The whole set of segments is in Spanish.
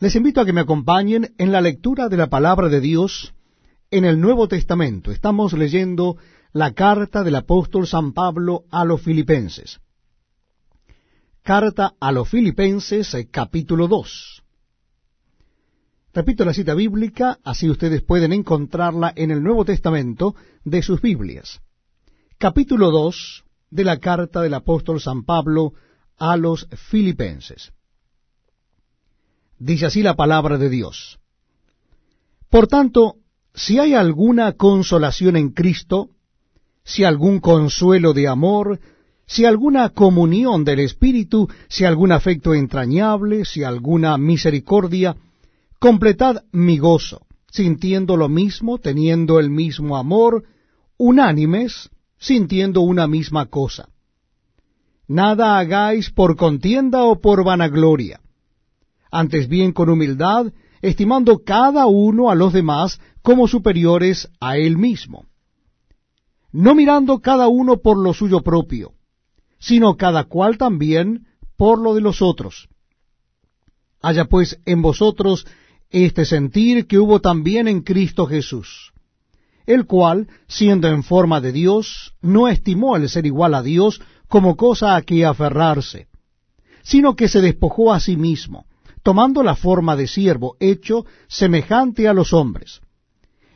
Les invito a que me acompañen en la lectura de la palabra de Dios en el Nuevo Testamento. Estamos leyendo la carta del apóstol San Pablo a los filipenses. Carta a los filipenses, eh, capítulo 2. Repito la cita bíblica, así ustedes pueden encontrarla en el Nuevo Testamento de sus Biblias. Capítulo 2 de la carta del apóstol San Pablo a los filipenses. Dice así la palabra de Dios. Por tanto, si hay alguna consolación en Cristo, si algún consuelo de amor, si alguna comunión del Espíritu, si algún afecto entrañable, si alguna misericordia, completad mi gozo, sintiendo lo mismo, teniendo el mismo amor, unánimes, sintiendo una misma cosa. Nada hagáis por contienda o por vanagloria antes bien con humildad, estimando cada uno a los demás como superiores a él mismo, no mirando cada uno por lo suyo propio, sino cada cual también por lo de los otros. Haya pues en vosotros este sentir que hubo también en Cristo Jesús, el cual, siendo en forma de Dios, no estimó el ser igual a Dios como cosa a que aferrarse, sino que se despojó a sí mismo, tomando la forma de siervo, hecho semejante a los hombres.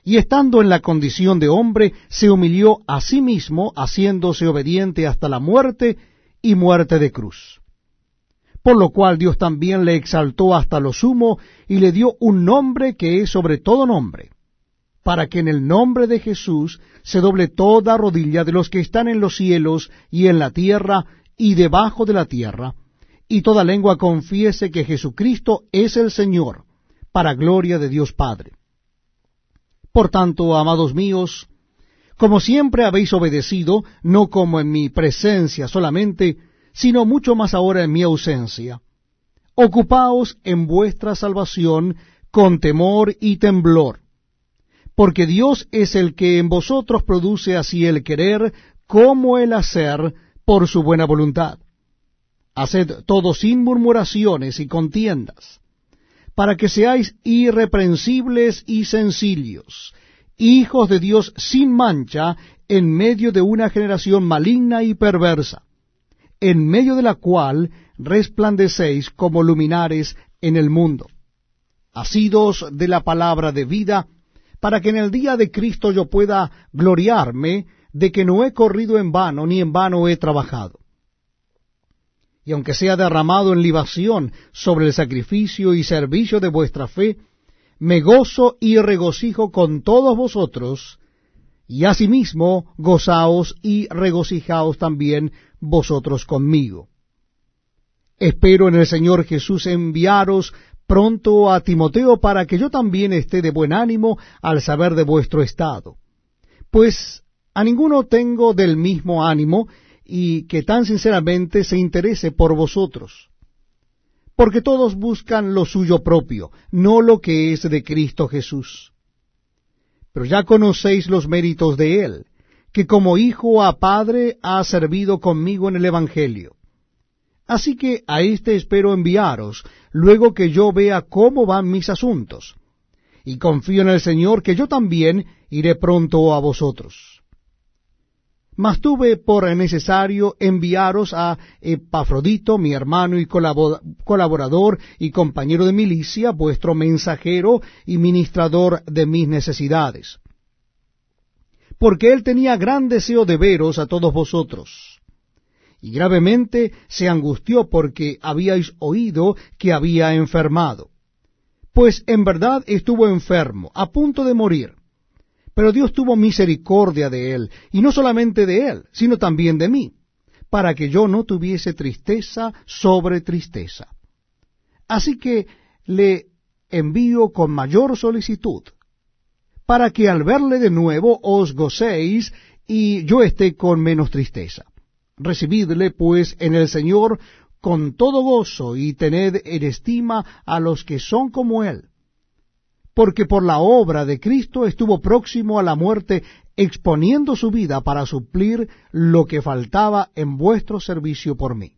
Y estando en la condición de hombre, se humilló a sí mismo, haciéndose obediente hasta la muerte y muerte de cruz. Por lo cual Dios también le exaltó hasta lo sumo y le dio un nombre que es sobre todo nombre, para que en el nombre de Jesús se doble toda rodilla de los que están en los cielos y en la tierra y debajo de la tierra, y toda lengua confiese que Jesucristo es el Señor, para gloria de Dios Padre. Por tanto, amados míos, como siempre habéis obedecido, no como en mi presencia solamente, sino mucho más ahora en mi ausencia, ocupaos en vuestra salvación con temor y temblor, porque Dios es el que en vosotros produce así el querer como el hacer por su buena voluntad. Haced todo sin murmuraciones y contiendas, para que seáis irreprensibles y sencillos, hijos de Dios sin mancha, en medio de una generación maligna y perversa, en medio de la cual resplandecéis como luminares en el mundo, asidos de la palabra de vida, para que en el día de Cristo yo pueda gloriarme de que no he corrido en vano, ni en vano he trabajado y aunque sea derramado en libación sobre el sacrificio y servicio de vuestra fe, me gozo y regocijo con todos vosotros, y asimismo gozaos y regocijaos también vosotros conmigo. Espero en el Señor Jesús enviaros pronto a Timoteo para que yo también esté de buen ánimo al saber de vuestro estado. Pues a ninguno tengo del mismo ánimo, y que tan sinceramente se interese por vosotros. Porque todos buscan lo suyo propio, no lo que es de Cristo Jesús. Pero ya conocéis los méritos de Él, que como hijo a padre ha servido conmigo en el Evangelio. Así que a éste espero enviaros, luego que yo vea cómo van mis asuntos. Y confío en el Señor que yo también iré pronto a vosotros mas tuve por necesario enviaros a Epafrodito, mi hermano y colaborador y compañero de milicia, vuestro mensajero y ministrador de mis necesidades. Porque él tenía gran deseo de veros a todos vosotros. Y gravemente se angustió porque habíais oído que había enfermado. Pues en verdad estuvo enfermo, a punto de morir pero Dios tuvo misericordia de él, y no solamente de él, sino también de mí, para que yo no tuviese tristeza sobre tristeza. Así que le envío con mayor solicitud, para que al verle de nuevo os gocéis y yo esté con menos tristeza. Recibidle pues en el Señor con todo gozo y tened en estima a los que son como Él porque por la obra de Cristo estuvo próximo a la muerte, exponiendo su vida para suplir lo que faltaba en vuestro servicio por mí.